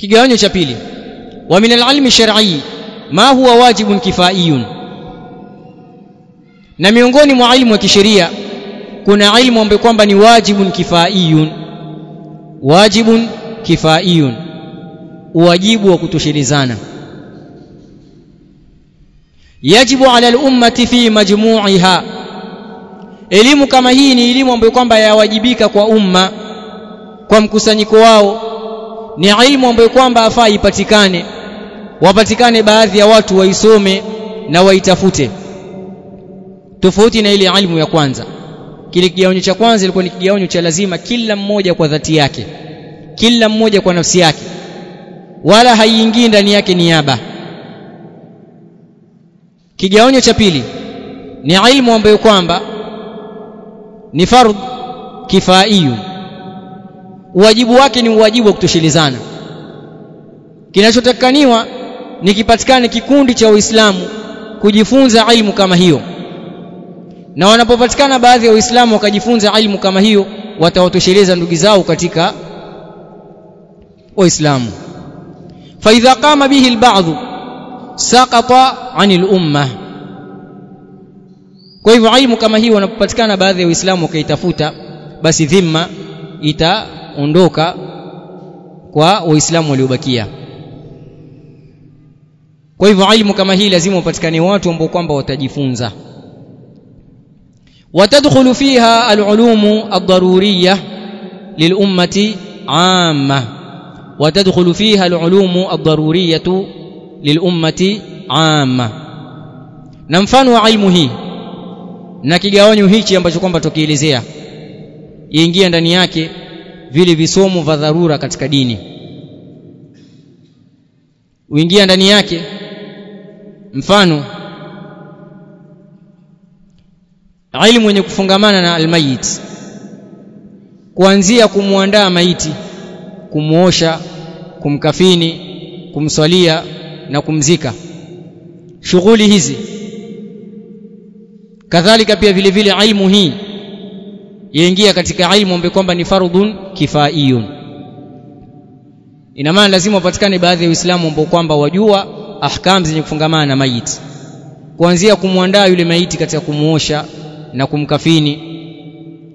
kigawanyo cha pili. Wa min alilmi shar'i ma huwa wajibun kifaiyun. Na miongoni mwa ilmu ya kisheria kuna ilmu ambayo kwamba ni wajibun kifaiyun. Wajibun kifaiyun. Wajibu wa kutoshelezana. Yajibu ala al-ummati fi majmu'iha. Elimu kama hii ni elimu ambayo kwamba yawajibika kwa umma kwa mkusanyiko wao ni ilmu ambayo kwamba afaa ipatikane. Wapatikane baadhi ya watu waisome na waitafute. Tofauti na ile ilmu ya kwanza. Kile kigaonyo cha kwanza ilikuwa ni kigaonyo cha lazima kila mmoja kwa dhati yake. Kila mmoja kwa nafsi yake. Wala haiingii ndani yake niaba. Kigaonyo cha pili ni ilmu ambayo kwamba ni fardh kifaiyu uwajibu wake ni uwajibu wa kutoshelezana kinachotakaniwa ni kipatikane kikundi cha Uislamu kujifunza ilmu kama hiyo na wanapopatikana baadhi ya Waislamu wakajifunza ilmu kama hiyo watawatosheleza ndugu zao katika Waislamu فإذا قام به البعض سقط عن الأمة kwa hivyo ilmu kama hii wanapopatikana baadhi ya waislamu wakaitafuta basi dhima ondoka kwa waislamu waliobakia. Kwa hivyo ilmu kama hii lazima upatikane watu ambao kwamba watajifunza. Watadkhulu fiha alulumu ad-daruriyya lilummati amma watadkhulu fiha alulumu ad-daruriyya lilummati amma na mfano wa ilmu hii na kigawanyo hichi ambacho kwamba tukielezea yaingia ndani yake vile visomo vya dharura katika dini. Uingia ndani yake mfano ilmu yenye kufungamana na almayit. Kuanzia kumwandaa maiti kumuosha kumkafini kumswalia na kumzika. Shughuli hizi. Kadhalika pia vile vile ilmu hii yaingia katika ilmu ambayo kwamba ni fardhun kifaiyun. Ina maana lazima upatikane baadhi ya Uislamu ambao kwamba wajua ahkam zenye kufungamana na maiti. Kuanzia kumwandaa yule maiti katika kumuosha na kumkafini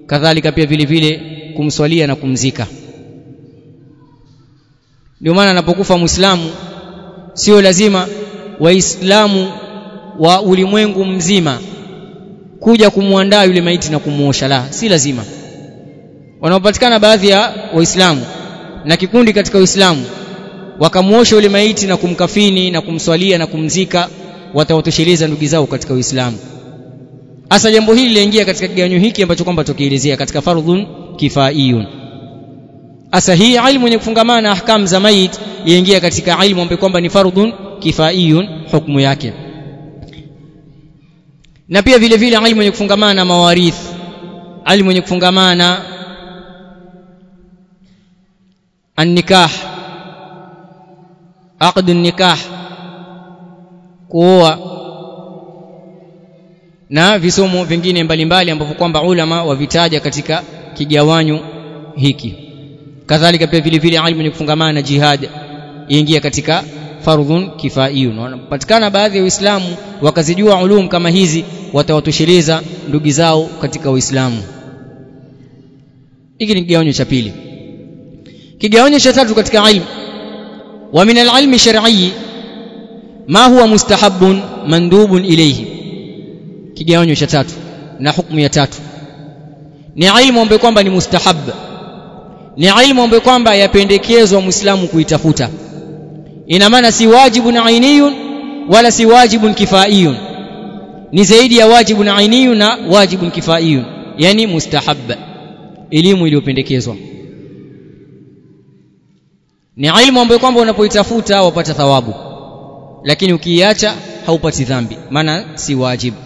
kadhalika pia vile vile kumswalia na kumzika. Ndio maana anapokufa muislamu sio lazima waislamu wa ulimwengu mzima kuja kumwandaa yule maiti na kumuosha la si lazima. Wanaopatikana baadhi ya waislamu na kikundi katika uislamu wakamuosha yule maiti na kumkafini na kumswalia na kumzika watawatosheleza ndugu zao katika uislamu. Hasa jambo hili linaingia katika kiganyo hiki ambacho kwamba tukielezea katika fardhun kifaiyun. Hasa hii ilmu yenye kufungamana na ahkam za mait yaingia katika ilmu ambayo kwamba ni fardhun kifaiyun hukumu yake. Na pia vile vile alimu mwenye kufungamana na mawarith, alimu mwenye kufungamana an-nikah, aqd an-nikah, kuoa. Na visomo vingine mbalimbali ambavyo kwamba ulama wavitaja katika kigawanyo hiki. Kadhalika pia vile vile alimu mwenye kufungamana na jihad. Ingia katika fardhun kifaiyun wanapatikana baadhi ya waislamu wakazijua ulum kama hizi watawatosheleza ndugu zao katika uislamu. Hiki ni kigawanyo cha pili. Kigawanyo cha tatu katika ilmu wa min alilmi shar'i ma huwa mustahabun mandubun ilayhi. Kigawanyo cha tatu na hukumu ya tatu. Ni ilmu ambayo kwamba ni mustahab. Ni ilmu ambayo kwamba yapendekezwa muislamu kuitafuta ina maana si wajibun ainiyun wala si wajibun kifaiyun. Ni zaidi ya wajibun ainiyun na wajibun kifaiyun. Yani mustahab. Elimu iliyopendekezwa. Ni ilmu ambayo kwamba unapoitafuta wapata thawabu. Lakini ukiiacha haupati dhambi. Maana si wajibu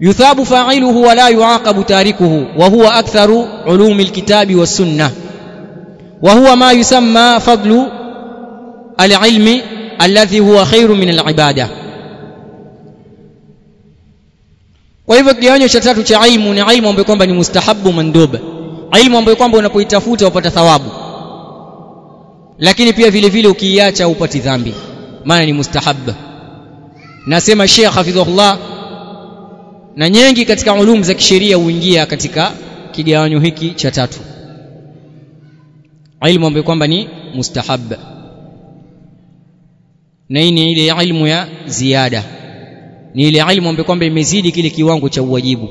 yuthabu fa'iluhu wa la yu'aqabu tarikuhu. Wa huwa aktharu ulumi alkitabi wa sunnah. Wa huwa ma yusamma fadlu alilmi alladhi huwa khairu min alibada kwa hivyo kigawanyo cha tatu cha ilmu ni ilmu ambayo kwamba ni mustahabu mandub. Ilmu ambayo kwamba unapoitafuta upata thawabu. Lakini pia vile vile ukiiacha upati dhambi. Maana ni mustahabu nasema Sheikh Hafidhullah na nyingi katika ulumu za kisheria huingia katika kigawanyo hiki cha tatu. Ilmu ambayo kwamba ni mustahabu na hii ni ile ilmu ya ziada. Ni ile ilmu ambayo kwamba imezidi kile kiwango cha uwajibu.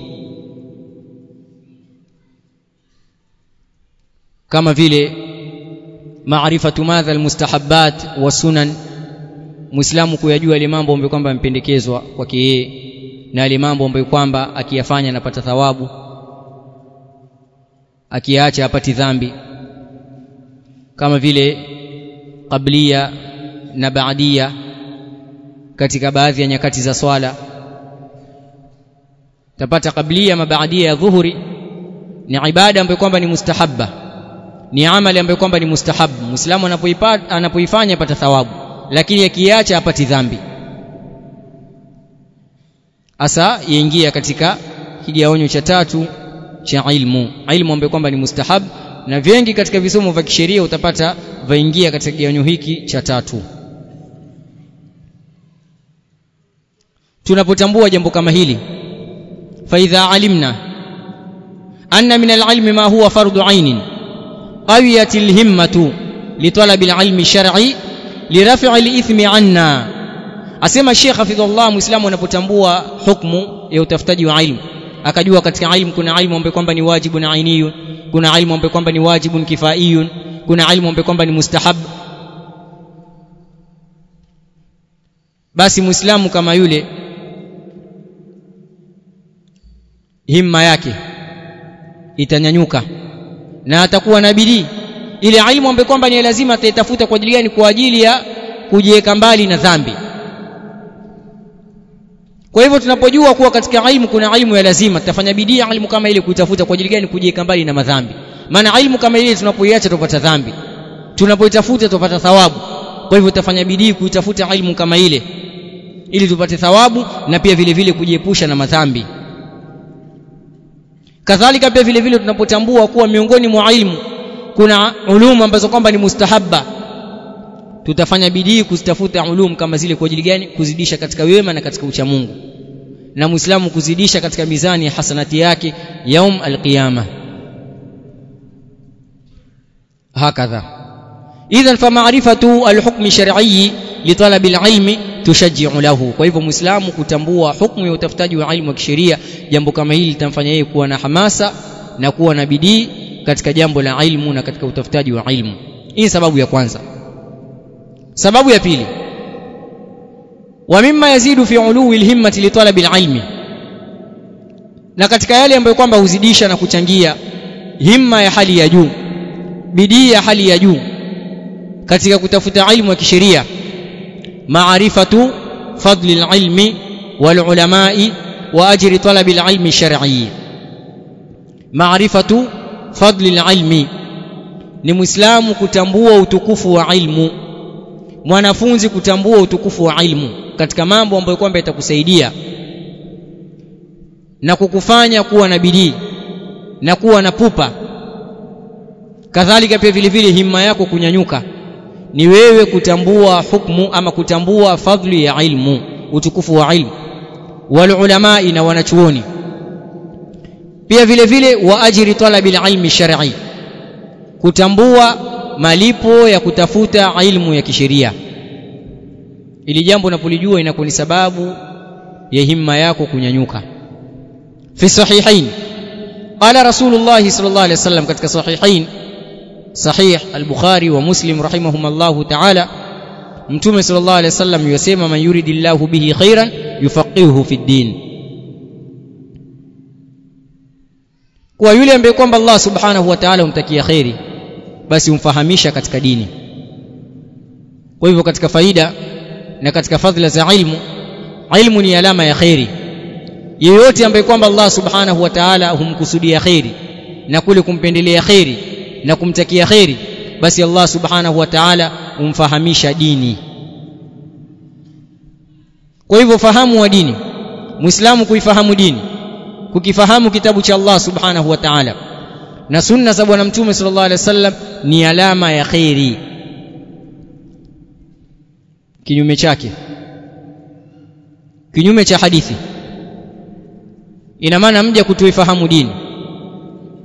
Kama vile maarifatu madha almustahabbat wa sunan muislamu kuyajua ile mambo ambayo kwamba yamependekezwa kwake yeye na ile mambo ambayo kwamba akiyafanya anapata thawabu akiacha apati dhambi. Kama vile qablia na baadia katika baadhi ya nyakati za swala. Tapata kablia mabaadia ya dhuhuri ni ibada ambayo kwamba ni mustahabba ni amali ambayo kwamba ni mustahabu muislamu anapoifanya apata thawabu lakini akiacha apati dhambi. Asa yaingia katika kigaonyo cha tatu cha ilmu. Ilmu ambayo kwamba ni mustahab na vingi katika visomo vya kisheria utapata vaingia katika kigaonyo hiki cha tatu tunapotambua jambo kama hili. Faidha alimna anna min alilmi ma huwa fardu ainin qawiyat alhimmatu litalab alilmi shar'i lirafi' alithmi anna. Asema Sheikh Hafidhullah Muislamu anapotambua hukumu ya utafutaji wa ilmu akajua katika ilmu kuna ilmu ambayo kwamba ni wajibu na ainiyun kuna ilmu ambayo kwamba ni wajibu kifaiyun kuna ilmu ambayo kwamba ni mustahab. Basi muislamu kama yule himma yake itanyanyuka. Na atakuwa na bidii. Ile ilmu ambayo kwamba ni lazima ataitafuta kwa ajili gani? Kwa ajili ya kujiweka mbali na dhambi. Kwa hivyo tunapojua kuwa katika ilmu kuna ilmu ya lazima. Tutafanya bidii ilmu kama ile kuitafuta kwa ajili gani? Kujiweka mbali na madhambi. Maana ilmu kama ile tunapoiacha tupata dhambi. Tunapoitafuta tupata thawabu. Kwa hivyo tutafanya bidii kuitafuta ilmu kama ile. Ili tupate thawabu na pia vile vile kujiepusha na madhambi kadhalika pia vile vile tunapotambua kuwa miongoni mwa ilmu kuna ulumu ambazo kwamba ni mustahabba. Tutafanya bidii kuzitafuta ulum kama zile kwa ajili gani? Kuzidisha katika wema na katika ucha Mungu. Na muislamu kuzidisha katika mizani ya hasanati yake yaum alqiyama. Hakadha. Idhan fa ma'rifatu alhukmi shar'i li talabi alilmi tushajji'u lahu. Kwa hivyo muislamu kutambua hukumu ya utafutaji wa ilmu wa kisheria jambo kama hili litamfanya yeye kuwa na hamasa na kuwa na bidii katika jambo la ilmu na katika utafutaji wa ilmu. Hii sababu ya kwanza. Sababu ya pili. Wa mimma yazidu fi uluwi alhimmati li talabi alilmi. Na katika yale ambayo kwamba huzidisha na kuchangia himma ya hali ya juu bidii ya hali ya juu katika kutafuta ilmu ya kisheria ulamai wa ajri talabi alilmi shar'i marifatu fadli alilmi ni muislamu kutambua utukufu wa ilmu. Mwanafunzi kutambua utukufu wa ilmu katika mambo ambayo kwamba itakusaidia na kukufanya kuwa na bidii na kuwa na pupa. Kadhalika pia vile vile himma yako kunyanyuka ni wewe kutambua hukmu ama kutambua fadhli ya ilmu utukufu wa ilmu. Wal ulamai na wanachuoni. Pia vile vile wa ajri talabi ilmi shar'i. Kutambua malipo ya kutafuta ilmu ya kisheria. Ili jambo unapolijua inakuwa ni sababu ya himma yako kunyanyuka. Fi sahihain. Qala rasulullah sallallahu alaihi wasallam katika sahihain sahih al-bukhari wa muslim rahimahumullah ta'ala. Mtume sallallahu alaihi wasallam yasema man yuridillahu bihi khairan yufaqihuhu fi din. Kwa yule ambaye kwamba Allah subhanahu wa ta'ala umtakia khairi basi umfahamisha katika dini. Kwa hivyo katika faida na katika fadhila za ilmu ilmu ni alama ya khairi yeyote ambaye kwamba Allah subhanahu wa ta'ala humkusudia khairi na kule kumpendelea khairi na kumtakia khairi basi Allah subhanahu wa ta'ala umfahamisha dini. Kwa hivyo fahamu wa dini muislamu kuifahamu dini kukifahamu kitabu cha Allah subhanahu wa ta'ala na sunna za bwana mtume sallallahu alaihi wasallam ni alama ya khairi kinyume chake kinyume cha hadithi ina maana mja kutuifahamu dini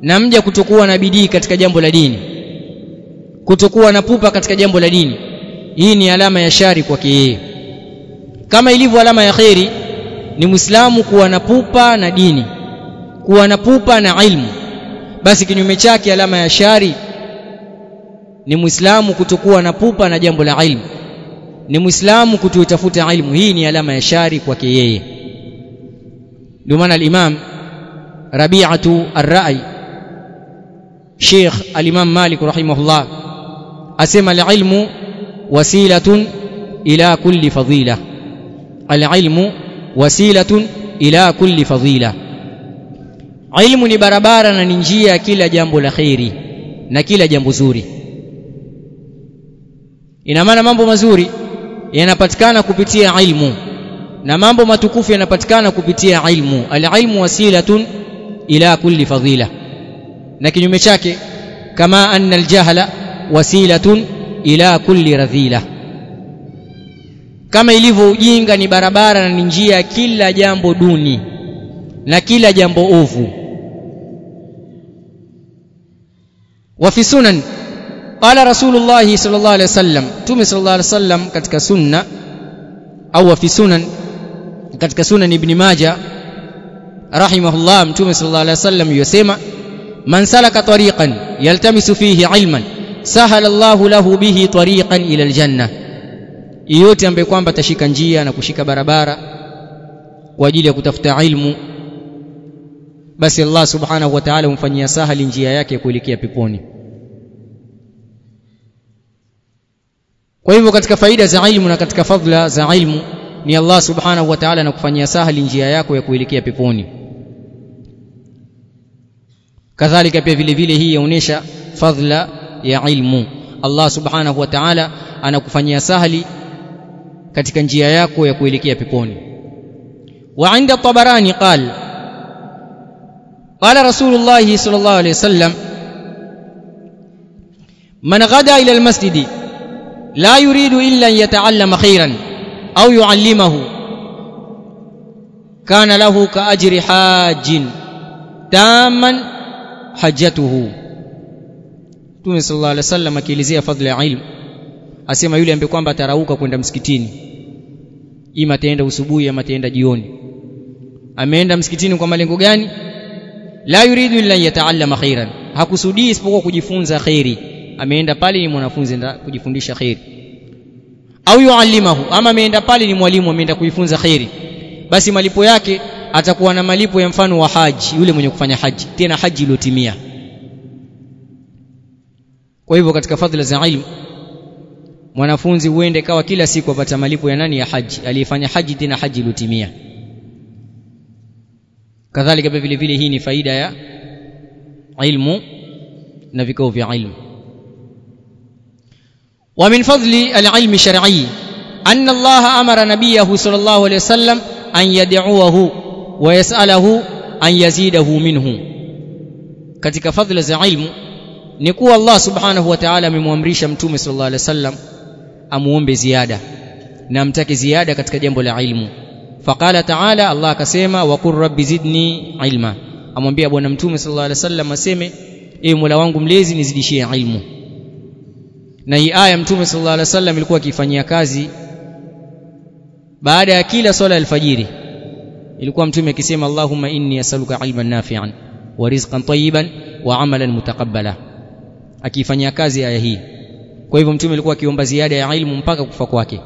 na mja kutokuwa na bidii katika jambo la dini kutokuwa na pupa katika jambo la dini. Hii ni alama ya shari kwake yeye. Kama ilivyo alama ya kheri ni muislamu kuwa na pupa na dini kuwa na pupa na ilmu. Basi kinyume chake alama ya shari ni muislamu kutokuwa na pupa na jambo la ilmu. Ni muislamu kutoitafuta ilmu. Hii ni alama ya shari kwake yeye. Ndio maana al-Imam Rabi'atu ar-Ra'i Sheikh al-Imam Malik rahimahullah asema al-ilmu wasilatun ila kulli fadila. Al-ilmu wasilatun ila kulli fadila. Ilmu ni barabara na ni njia ya kila jambo la khairi na kila jambo zuri. Ina maana mambo mazuri yanapatikana kupitia ilmu na mambo matukufu yanapatikana kupitia ilmu. Alilmu wasilatun ila kulli fadila na kinyume chake kama anna aljahla wasilatun ila kulli radhila. Kama ilivyo ujinga ni barabara na ni njia ya kila jambo duni na kila jambo ovu. Wa fi sunan qala rasulullah sallallahu alaihi wasallam tume sallallahu alaihi wasallam katika sunna au fi sunan katika sunan ibn maja rahimahullah mtume sallallahu alaihi wasallam yosema man salaka tariqan yaltamisu fihi ilman sahala Allahu lahu bihi tariqan ila aljanna yote ambaye kwamba atashika njia na kushika barabara kwa ajili ya kutafuta ilmu basi Allah subhanahu wa ta'ala humfanyia sahali njia yake ya kuelekea peponi. Kwa hivyo katika faida za ilmu na katika fadhila za ilmu ni Allah subhanahu wa ta'ala anakufanyia sahali njia yako ya kuelekea peponi kadhalika pia vile vile hii yaonesha fadhila ya ilmu Allah subhanahu wa ta'ala anakufanyia sahali katika njia yako ya kuelekea peponi wa inda tabarani qal قال رسول الله صلى الله عليه وسلم من غدا إلى المسجد لا يريد إلا أن يتعلم خيرا أو يعلمه كان له كأجر حاج hajatuhu. Mtume sallallahu alaihi wasallam akielezea fadhila ya ilmu asema yule ambaye kwamba atarauka kwenda msikitini ima ataenda usubuhi ama ataenda jioni. Ameenda msikitini kwa malengo gani? La yuridu illa yataallama khairan. Hakusudii isipokuwa kujifunza khairi. Ameenda pale ni mwanafunzi nda kujifundisha khairi. Au yuallimahu ama ameenda pale ni mwalimu ameenda kujifunza khairi. Basi malipo yake atakuwa na malipo ya mfano wa haji yule mwenye kufanya haji tena haji iliyotimia kwa hivyo katika fadhila za ilmu mwanafunzi huende kawa kila siku apata malipo ya nani ya haji aliyefanya haji tena haji iliyotimia kadhalika vile vile hii ni faida ya ilmu na vikao vya ilmu ومن فضل العلم الشرعي أن الله أمر نبيه صلى الله عليه وسلم أن يدعوه wayasalahu an yazidahu minhu. Katika fadhila za ilmu ni kuwa Allah subhanahu wa ta'ala amemwamrisha mtume sallallahu alaihi wasallam amuombe ziada na amtake ziada katika jambo la ilmu. Faqala ta'ala Allah akasema wa qur rabbi zidni ilma. Amwambia bwana mtume sallallahu alaihi wasallam aseme e mola wangu mlezi nizidishie ilmu. Na hii aya mtume sallallahu alaihi wasallam ilikuwa akifanyia kazi baada ya kila swala alfajiri ilikuwa mtume akisema Allahumma inni asaluka ilman nafi'an wa rizqan tayyiban wa amalan mutaqabbala. Akifanyia kazi aya hii. Kwa hivyo mtume alikuwa akiomba ziada ya ilmu mpaka kufa kwake.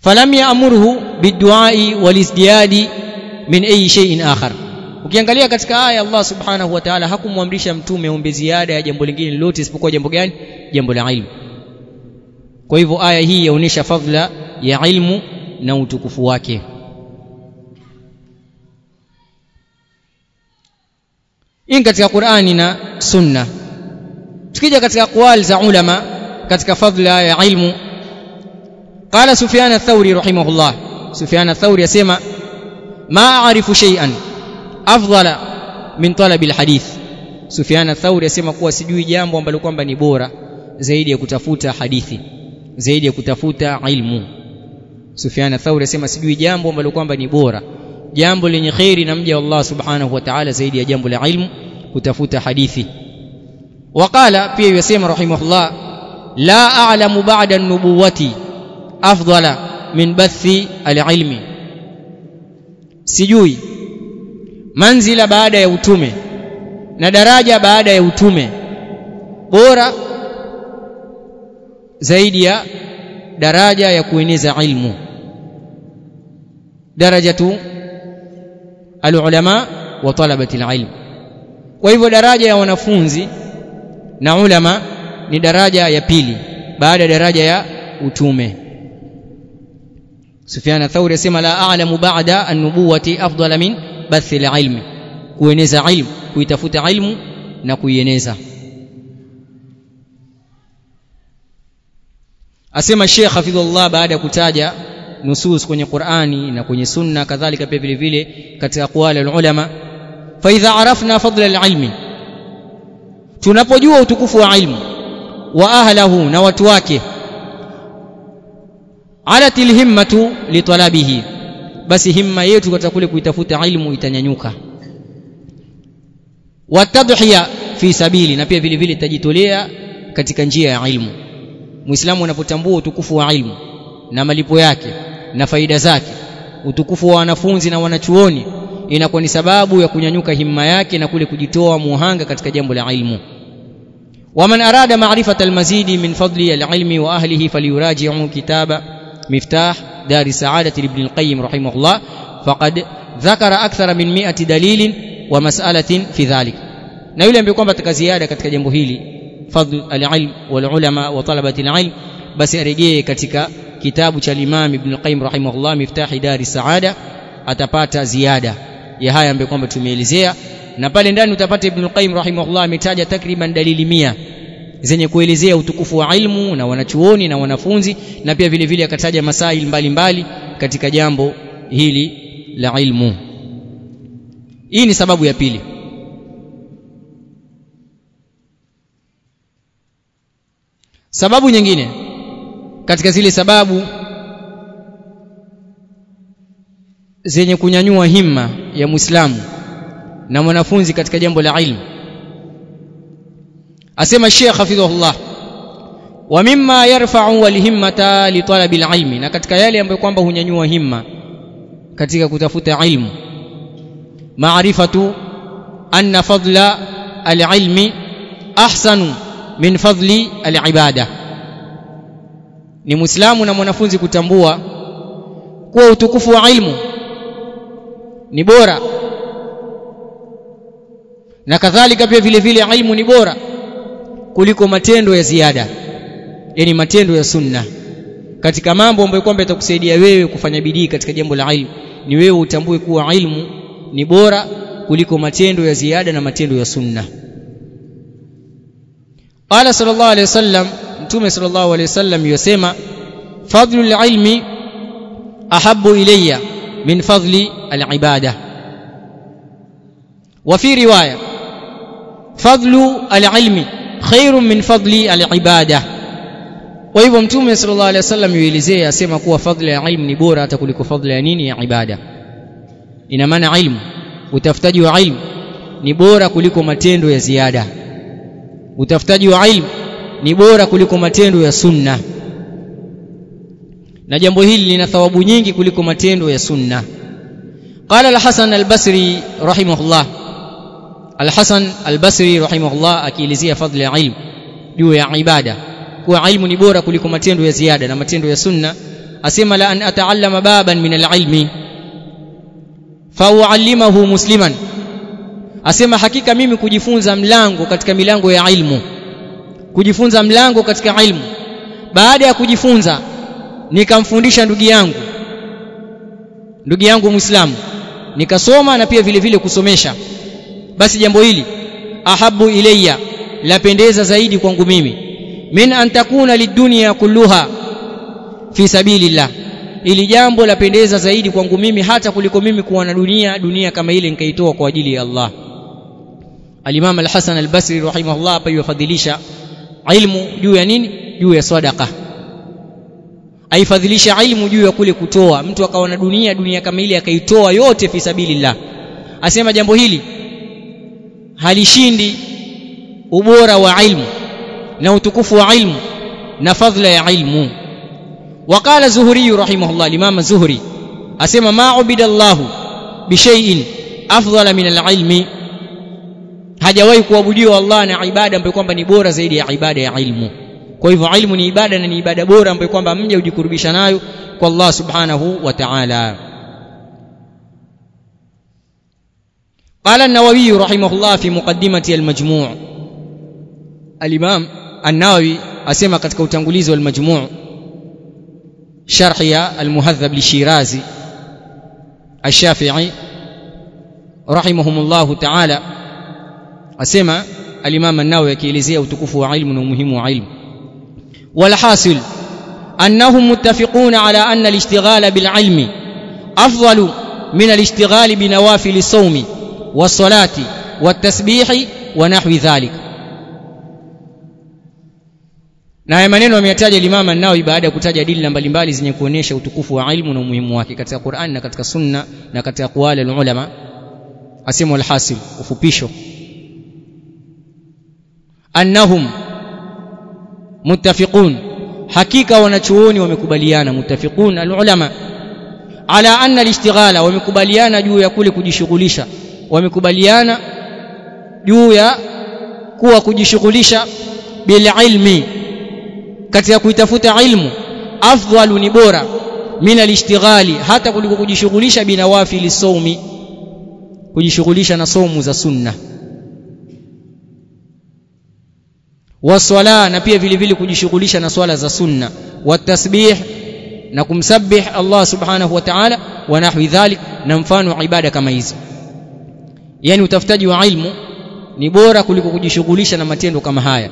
Falam ya'murhu biduai walisdiyadi min ayi shay'in akhar. Ukiangalia katika aya Allah subhanahu wa ta'ala hakumwamrisha mtume aombe ziada ya jambo lingine lolote isipokuwa jambo gani? Jambo la ilmu. Kwa hivyo aya hii yaonesha fadhila ya ilmu na utukufu wake hii katika Qur'ani na Sunna. Tukija katika aqwal za ulama katika fadhila ya ilmu qala Sufyan ath-Thawri rahimahullah. Sufyan ath-Thawri yasema ma a'rifu shay'an afdala min talabi alhadith. Sufyan ath-Thawri yasema kuwa sijui jambo ambalo kwamba ni bora zaidi ya kutafuta hadithi zaidi ya kutafuta ilmu. Sufyan Thauri asema sijui jambo ambalo kwamba ni bora jambo lenye khairi na mja Allah subhanahu wa ta'ala zaidi ya jambo la ilmu kutafuta hadithi waqala pia yasema rahimahullah la a'lamu ba'da an-nubuwati afdala min bathi al-ilmi sijui manzila baada ya utume na daraja baada ya utume bora zaidi ya daraja ya kueneza ilmu darajatu alulama wa talabati alilm kwa hivyo daraja ya wanafunzi na ulama ni daraja ya pili baada ya daraja ya utume Sufyan Thauri asema la a'lamu ba'da an-nubuwati afdala min bathi al-ilmi kueneza ilmu kuitafuta ilmu na kuieneza asema Sheikh Hafidhullah baada ya kutaja nusus kwenye Qur'ani na kwenye sunna kadhalika pia vile vile katika aqwali ulama fa idha arafna fadla al-ilmi tunapojua utukufu wa ilmu wa ahlahu na watu wake alatil himmatu litalabihi basi himma yetu katika kule kuitafuta ilmu itanyanyuka. Watadhiya fi sabili na pia vile vile itajitolea katika njia ya ilmu. Muislamu anapotambua utukufu wa ilmu na malipo yake na faida zake utukufu wa wanafunzi na wanachuoni inakuwa ni sababu ya kunyanyuka himma yake na kule kujitoa muhanga katika jambo la ilmu ومن أراد معرفة المزيد من فضل العلم وأهله فليراجع كتاب مفتاح دار السعادة لابن القيم رحمه الله فقد ذكر أكثر من مئة دليل ومسألة في ذلك na yule ambaye kwamba ataka ziada katika jambo hili fadl alilm walulama wa talabati alilm basi arejee katika kitabu cha Imam Ibn Qayyim rahimahullah Miftahi Dari Saada atapata ziada ya haya ambayo kwamba tumeelezea. Na pale ndani utapata Ibn Qayyim rahimahullah ametaja takriban dalili mia zenye kuelezea utukufu wa ilmu na wanachuoni na wanafunzi na pia vile vile akataja masail mbalimbali mbali katika jambo hili la ilmu. Hii ni sababu ya pili. Sababu nyingine katika zile sababu zenye kunyanyua himma ya Muislamu na mwanafunzi katika jambo la ilmu. Asema Sheikh hafidhahullah wa mimma yarfa'u walhimmata li talabi alilmi na katika yale ambayo kwamba hunyanyua himma katika kutafuta ilmu. Maarifatu anna fadla alilmi ahsanu min fadli alibada ni muislamu na mwanafunzi kutambua kuwa utukufu wa ilmu ni bora. Na kadhalika pia vile vile ilmu ni bora kuliko matendo ya ziada yani matendo ya sunna. Katika mambo ambayo kwamba yatakusaidia wewe kufanya bidii katika jambo la ilmu ni wewe utambue kuwa ilmu ni bora kuliko matendo ya ziada na matendo ya sunna. Qala sallallahu alayhi wasallam mtume sallallahu alayhi wasallam yosema fadlu alilmi ahabbu ilayya min fadli alibada وفي روايه فضل العلم خير من فضل العباده kwa hivyo mtume sallallahu alaihi wasallam yuelezea asema kuwa fadhila ya ilmu ni bora hata kuliko fadhila ya nini ya ibada ina maana ilmu utafutaji wa ilmu ni bora kuliko matendo ya ziada utafutaji wa ilmu ni bora kuliko matendo ya sunna na jambo hili lina thawabu nyingi kuliko matendo ya sunna قال الحسن البصري رحمه الله الحسن البصري رحمه الله akielezea fadhila ya ilmu juu ya ibada kuwa ilmu ni bora kuliko matendo ya ziada na matendo ya sunna asema la an ataallama baban min alilmi fa uallimahu musliman asema hakika mimi kujifunza mlango katika milango ya ilmu kujifunza mlango katika ilmu. Baada ya kujifunza nikamfundisha ndugu yangu. Ndugu yangu muislamu nikasoma na pia vile vile kusomesha. Basi jambo hili ahabu ilayya lapendeza zaidi kwangu mimi. Min antakuna lidunya kulluha fi sabilillah. Ili jambo lapendeza zaidi kwangu mimi hata kuliko mimi kuwa na dunia dunia kama ile nikaitoa kwa ajili ya Allah. Al-Imam Al-Hasan Al-Basri rahimahullah hapa yufadhilisha ilmu juu ya nini juu ya sadaqa aifadhilisha ilmu juu ya kule kutoa mtu akawa na dunia dunia kama ile akaitoa yote fi sabilillah asema jambo hili halishindi ubora wa ilmu na utukufu wa ilmu na fadhila ya ilmu وقال زهري رحمه الله الإمام الزهري أسمى ما عبد الله بشيء أفضل من العلم hajawahi kuabudiwa Allah na ibada ambayo kwamba ni bora zaidi ya ibada ya ilmu kwa hivyo ilmu ni ibada na ni ibada bora ambayo kwamba mja hujikurubisha nayo kwa Allah subhanahu wa ta'ala قال النووي رحمه الله في مقدمة المجموع الإمام النووي أسمى katika utangulizi wa المجموع شرح المهذب للشيرازي الشافعي رحمهم الله تعالى asema al-Imam an-Nawawi akielezea utukufu wa ilmu na umuhimu wa ilmu. Walhasil annahum muttafiquna ala anna al-ishtighala bil ilmi afdalu min al-ishtighali bi nawafil as-sawmi was-salati wat-tasbihi wa nahwi dhalik. Na haya maneno ameyataja Imam an-Nawawi baada ya kutaja dalili mbalimbali zenye kuonesha utukufu wa ilmu na umuhimu wake katika Qur'an na katika Sunna na katika aqwali al-ulama asema al-hasil ufupisho annahum muttafiqun. Hakika wanachuoni wamekubaliana muttafiqun alulama. Ala anna alishtighala wamekubaliana juu ya kule kujishughulisha. Wamekubaliana juu ya kuwa kujishughulisha bil ilmi katika kuitafuta ilmu afdalu ni bora min alishtighali hata kuliko kujishughulisha binawafili saumi kujishughulisha na somu za sunna waswala na pia vile vile kujishughulisha na swala za sunna. Watasbih na kumsabih Allah subhanahu wa ta'ala wa nahwi dhalik na mfano ibada kama hizo yani utafutaji wa ilmu ni bora kuliko kujishughulisha na matendo kama haya.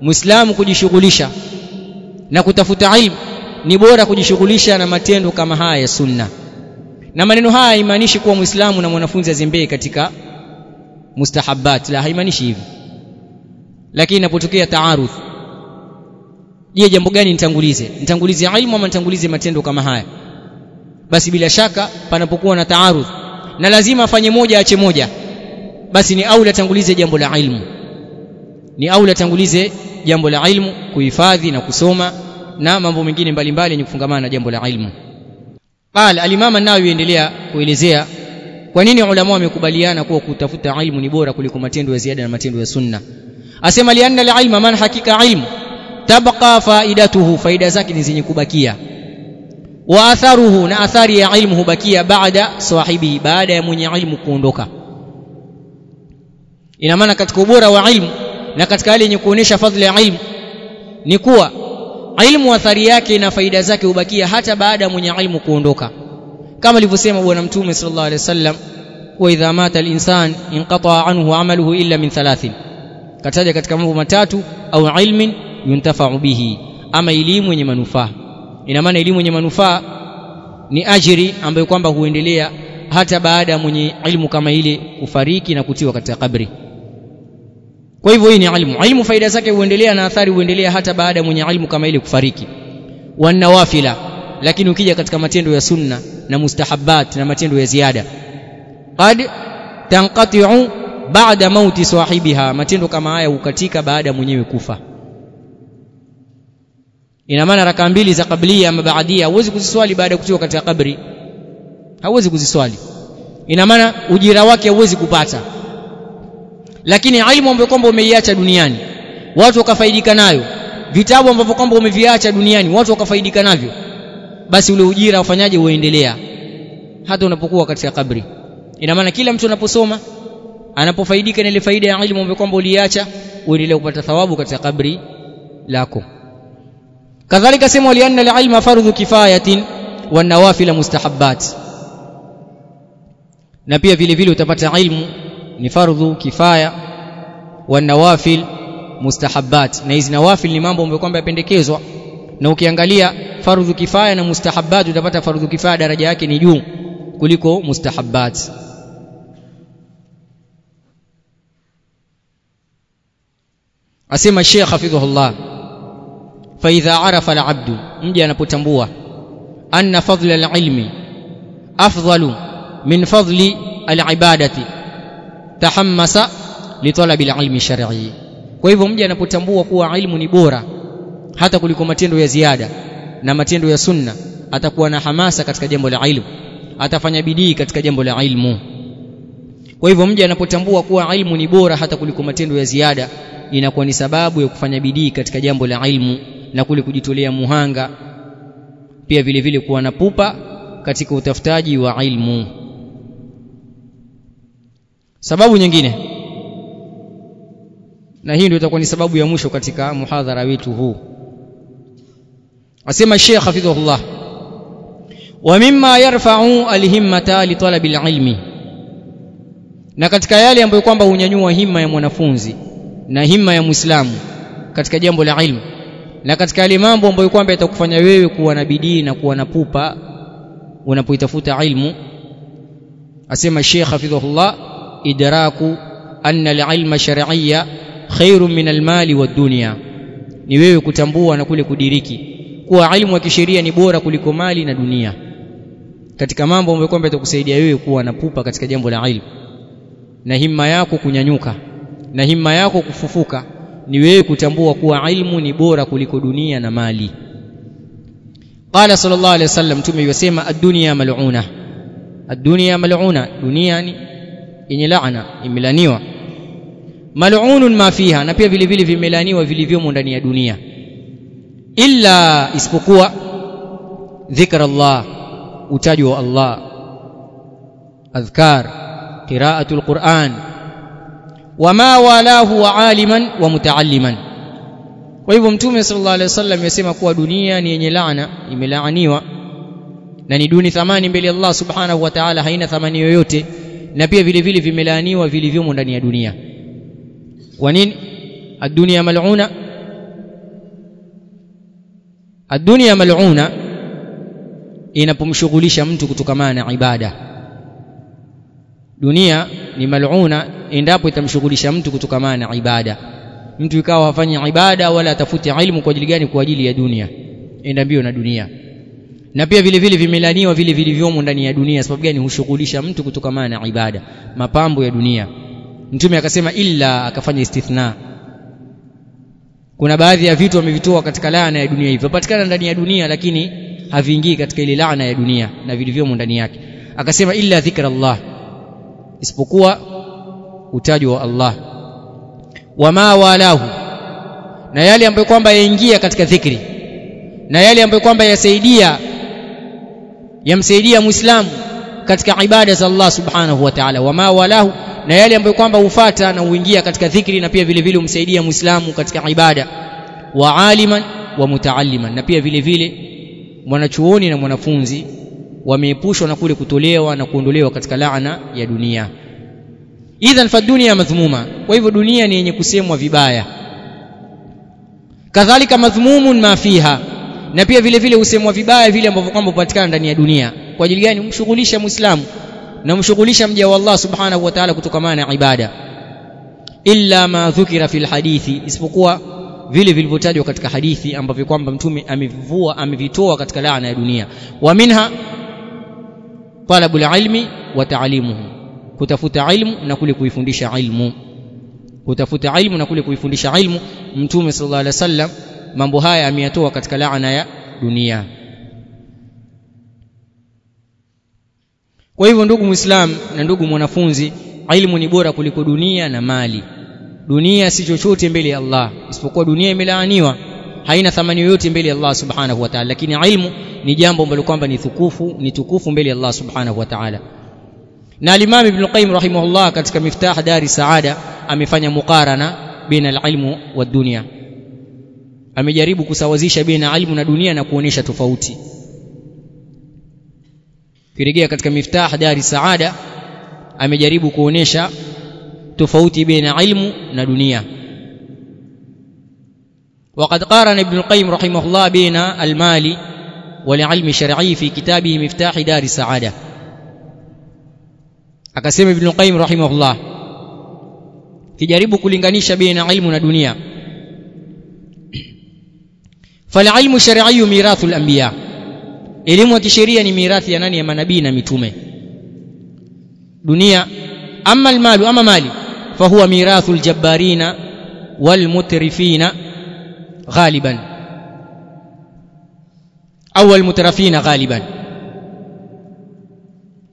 Muislamu kujishughulisha na kutafuta ilmu ni bora kujishughulisha na matendo kama haya ya sunna. Na maneno haya haimaanishi kuwa muislamu na mwanafunzi azembee katika mustahabbat la haimaanishi hivyo lakini inapotokea taarudh je jambo gani nitangulize? Nitangulize ilmu ama nitangulize matendo kama haya? Basi bila shaka panapokuwa na taarudh na lazima afanye moja ache moja basi ni aula tangulize jambo la ilmu. Ni aula tangulize jambo la ilmu kuhifadhi na kusoma na mambo mengine mbalimbali yenye kufungamana na jambo la ilmu. Bal alimama nayo endelea kuelezea kwa nini ulama wamekubaliana kuwa kutafuta ilmu ni bora kuliko matendo ya ziada na matendo ya sunna asema lianna alilma man hakika ilmu tabqa faidatuhu faida zake ni zenye kubakia. Wa atharuhu na athari ya ilmu hubakia baada sahibihi baada ya mwenye ilmu kuondoka. Ina maana katika ubora wa ilmu na katika hali yenye kuonesha fadhila ya ilmu ni kuwa ilmu athari yake na faida zake hubakia hata baada ya mwenye ilmu kuondoka. Kama alivyosema bwana mtume sallallahu alaihi wasallam wa idha mata al-insan inqata anhu amaluhu illa min thalathin kataja katika mambo matatu au ilmin yuntafa'u bihi ama elimu yenye manufaa. Ina maana elimu yenye manufaa ni ajiri ambayo kwamba huendelea hata baada ya mwenye ilmu kama ile kufariki na kutiwa katika kabri. Kwa hivyo hii ni ilmu. Ilmu faida zake huendelea na athari huendelea hata baada ya mwenye ilmu kama ile kufariki. Wanawafila lakini ukija katika matendo ya sunna na mustahabbat na matendo ya ziada. Qad tanqati'u baada mauti sahibiha matendo kama haya hukatika baada mwenyewe kufa. Ina maana raka mbili za kablia ama baadia huwezi kuziswali baada ya kutiwa katika kabri hauwezi kuziswali. Ina maana ujira wake hauwezi kupata. Lakini ilmu ambayo kwamba umeiacha duniani watu wakafaidika nayo vitabu ambavyo kwamba umeviacha duniani watu wakafaidika navyo basi ule ujira ufanyaje uendelea hata unapokuwa katika kabri ina maana kila mtu anaposoma anapofaidika na ile faida ya ilmu ambayo kwamba uliacha uendelee kupata thawabu katika kabri lako. Kadhalika sema walianna alilma fardhu kifayatin wa nawafil mustahabbat. Na pia vile vile utapata ilmu ni fardhu kifaya wa nawafil mustahabbat. Na hizi nawafil ni mambo ambayo kwamba yapendekezwa. Na ukiangalia fardhu kifaya na mustahabbat utapata fardhu kifaya daraja yake ni juu kuliko mustahabbat asema Sheikh hafidhahullah fa idha arafa al-abdu anapotambua anna fadla al-ilmi afdalu min fadli al-ibadati tahammasa li talabi al-ilmi shar'i. Kwa hivyo mja anapotambua kuwa ilmu ni bora hata kuliko matendo ya ziada na matendo ya sunna atakuwa na hamasa katika jambo la ilmu atafanya bidii katika jambo la ilmu. Kwa hivyo mja anapotambua kuwa ilmu ni bora hata kuliko matendo ya ziada inakuwa ni sababu ya kufanya bidii katika jambo la ilmu na kule kujitolea muhanga. Pia vile vile kuwa na pupa katika utafutaji wa ilmu. Sababu nyingine. Na hii ndio itakuwa ni sababu ya mwisho katika muhadhara wetu huu. Asema Sheikh Hafidhullah wa mimma yarfa'u alhimmata li talabi alilmi na katika yale ambayo kwamba hunyanyua himma ya mwanafunzi na himma ya Muislamu katika jambo la ilmu. Na katika yale mambo ambayo kwamba yatakufanya wewe kuwa na bidii na kuwa na pupa unapoitafuta ilmu asema Sheikh Hafidhullah idraku anna alilma shar'iyya khairun min almali wad-dunya ni wewe kutambua na kule kudiriki kuwa ilmu ya kisheria ni bora kuliko mali na dunia. Katika mambo ambayo kwamba yatakusaidia wewe kuwa na pupa katika jambo la ilmu. Na himma yako kunyanyuka na himma yako kufufuka ni wewe kutambua kuwa ilmu ni bora kuliko dunia na mali. Qala sallallahu alaihi wasallam mtume yasema ad-dunya mal'una. Ad-dunya mal'una duniani yenye laana imelaniwa. Mal'unun ma fiha na pia vile vile vimelaniwa vilivyomo ndani ya dunia. Illa isipokuwa dhikra Allah utajwa Allah. Adhkar qira'atul alquran wama walahu wa aliman wa mutaalliman. Kwa hivyo mtume sallallahu alaihi wasallam yasema kuwa dunia ni yenye laana imelaaniwa. Na ni duni thamani mbele Allah subhanahu wa ta'ala haina thamani yoyote. Na pia vile vile vimelaaniwa vilivyomo ndani ya dunia. Kwa nini? Ad-dunya mal'una. Ad-dunya mal'una inapomshughulisha mtu kutokamana na ibada dunia ni mal'una endapo itamshughulisha mtu kutokamana na ibada. Mtu ikawa hafanyi ibada wala atafuti ilmu kwa ajili gani? Kwa ajili ya dunia. Enda mbio na dunia. Na pia vile vile vimelaniwa vile vilivyomo ndani ya dunia. Sababu gani? Hushughulisha mtu kutokamana na ibada. Mapambo ya dunia. Mtume akasema illa akafanya istithna. Kuna baadhi ya vitu wamevitoa katika laana ya dunia hivyo. Patikana ndani ya dunia lakini haviingii katika ile laana ya dunia na vilivyomo ndani yake. Akasema illa dhikra Allah isipokuwa utajwa wa Allah. Wama walahu na yale ambayo kwamba yaingia katika dhikri na yale ambayo kwamba yasaidia yamsaidia muislamu katika ibada za Allah subhanahu wa ta'ala. Wama walahu na yale ambayo kwamba hufata na huingia katika dhikri na pia vile vile humsaidia muislamu katika ibada. Wa aliman wa mutaalliman na pia vile vile mwanachuoni na mwanafunzi wameepushwa na kule kutolewa na kuondolewa katika laana ya dunia. Idhan fa dunia madhmuma. Kwa hivyo dunia ni yenye kusemwa vibaya. Kadhalika madhmumun ma fiha. Na pia vile vile husemwa vibaya vile ambavyo kwamba upatikana ndani ya dunia. Kwa ajili gani? Mshughulisha muislamu na umshughulisha mja wa Allah subhanahu wa ta'ala kutokamana na ibada. Illa ma dhukira fil hadithi. Isipokuwa vile vilivyotajwa katika hadithi ambavyo kwamba mtume amevivua amevitoa katika laana ya dunia. Wa minha talabul ilmi wa ta'limuhu. Kutafuta ilmu na kule kuifundisha ilmu. Kutafuta ilmu na kule kuifundisha ilmu mtume sallallahu alaihi wasallam mambo haya ameyatoa katika laana ya dunia. Kwa hivyo ndugu muislam na ndugu mwanafunzi ilmu ni bora kuliko dunia na mali. Dunia si chochote mbele ya Allah. Isipokuwa dunia imelaaniwa haina thamani yoyote mbele ya Allah subhanahu wa ta'ala. Lakini ilmu ni jambo ambalo kwamba ni tukufu ni tukufu mbele ya Allah subhanahu wa ta'ala na al-Imam Ibn Qayyim rahimahullah katika Miftah Dari Saada amefanya mukarana baina al-ilmu wa dunia amejaribu kusawazisha baina ilmu na dunia na kuonesha tofauti kirejea katika Miftah Dari Saada amejaribu kuonesha tofauti baina ilmu na dunia وقد قارن ابن القيم رحمه الله بين المال ولعلم شرعي في كتابه مفتاح دار السعادة. أقسم ابن القيم رحمه الله تجاربوا كل انغانيش بين علمنا ودنيا فالعلم الشرعي ميراث الأنبياء علم وكشريا ميراث ينان يمنبينا متومه دنيا أما المال أما مالي فهو ميراث الجبارين والمترفين غالباً au almutarafina ghaliban.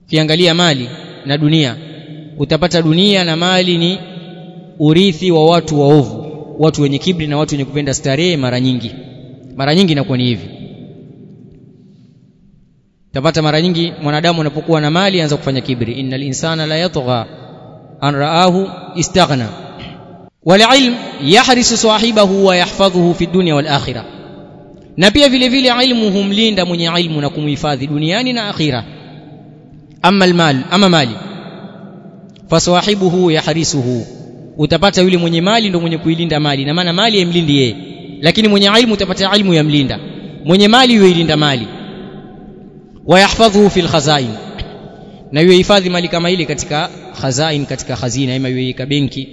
Kiangalia mali na dunia utapata dunia na mali ni urithi wa watu waovu watu wenye kibri na watu wenye kupenda starehe mara nyingi. Mara nyingi inakuwa ni hivi. Utapata mara nyingi mwanadamu anapokuwa na mali anza kufanya kibri. Innal insana la yatgha an raahu istaghna. Wal ilm yahrisu sahibahu wa yahfadhuhu fi dunya wal akhirah na pia vile vile ilmu humlinda mwenye ilmu na kumhifadhi duniani na akhira. Ama almal ama mali. Fasahibuhu yahrisuhu. Utapata yule mwenye mali ndo mwenye kuilinda mali. Na maana mali yamlindi yeye. Lakini mwenye ilmu utapata ilmu yamlinda. Mwenye mali yuilinda mali. Wayahfadhuhu fil khazain. Na yuhifadhi mali kama ile katika khazain katika khazina ima yuweka benki.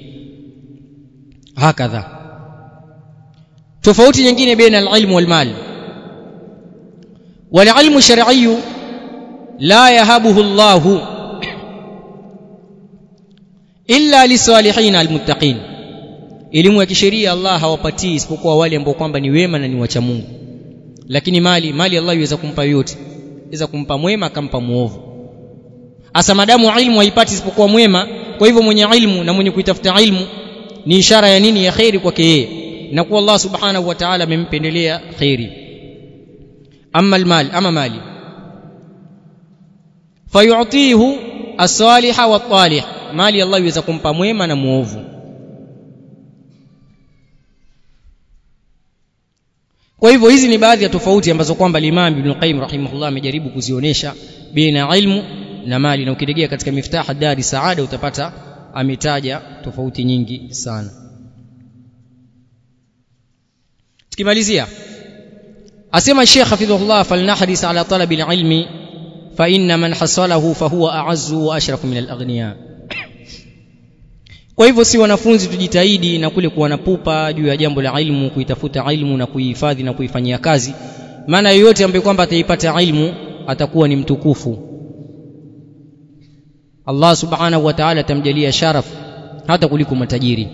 Hakadha tofauti nyingine baina alilmu walmal. Walilmu shar'i la yahabuhu Allahu illa lisalihin almuttaqin. Elimu ya kisheria Allah hawapatii isipokuwa wale ambao kwamba ni wema na ni wacha Mungu. Lakini mali mali Allah yuweza kumpa yote. Yuweza kumpa mwema akampa muovu. Asa madamu ilmu haipati isipokuwa mwema kwa hivyo mwenye ilmu na mwenye kuitafuta ilmu ni ishara ya nini? Ya khairi kwake yeye na kuwa Allah subhanahu wa ta'ala amempendelea khairi. Amma almal ama mali. Fayu'tihu as-saliha wa talih mali Allah yuweza kumpa mwema na muovu kwa hivyo hizi ni baadhi ya tofauti ambazo kwamba Imam Ibn Qayyim rahimahullah amejaribu kuzionyesha baina ilmu na mali. Na ukidegea katika miftaha dari saada utapata ametaja tofauti nyingi sana tukimalizia asema Sheikh hafidhullah falnahris ala talabi alilmi fa inna man hasalahu fahuwa a'azzu wa ashrafu min alaghniya. Kwa hivyo si wanafunzi tujitahidi na kule kuwa na pupa juu ya jambo la ilmu kuitafuta ilmu na kuihifadhi na kuifanyia kazi. Maana yoyote ambaye kwamba ataipata ilmu atakuwa ni mtukufu. Allah subhanahu wa ta'ala atamjalia sharaf hata kuliko matajiri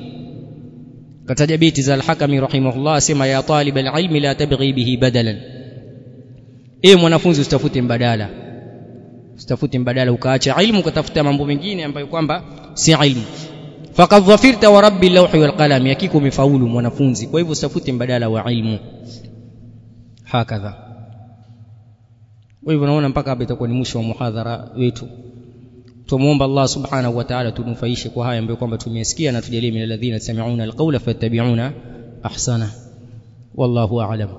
kataja biti za al-Hakami rahimahullah asema ya talib al-ilmi la tabghi bihi badalan. Ewe mwanafunzi usitafute mbadala. Usitafute mbadala ukaacha ilmu ukatafuta mambo mengine ambayo kwamba si ilmu. Faqad dhafirta wa rabbi lawhi wal qalam hakika umefaulu mwanafunzi. Kwa hivyo usitafute mbadala wa ilmu. Hakadha. Kwa hivyo naona mpaka hapa itakuwa ni mwisho wa muhadhara wetu tumuomba Allah subhanahu wa ta'ala tunufaishe kwa haya ambayo kwamba tumesikia na tujalie min alladhina yastami'una alqawla fayattabi'una ahsana wallahu a'lam